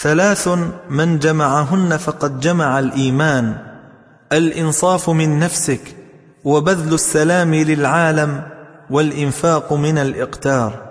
ثلاث من جمعهن فقد جمع الإيمان الإنصاف من نفسك وبذل السلام للعالم والإنفاق من الإقتار.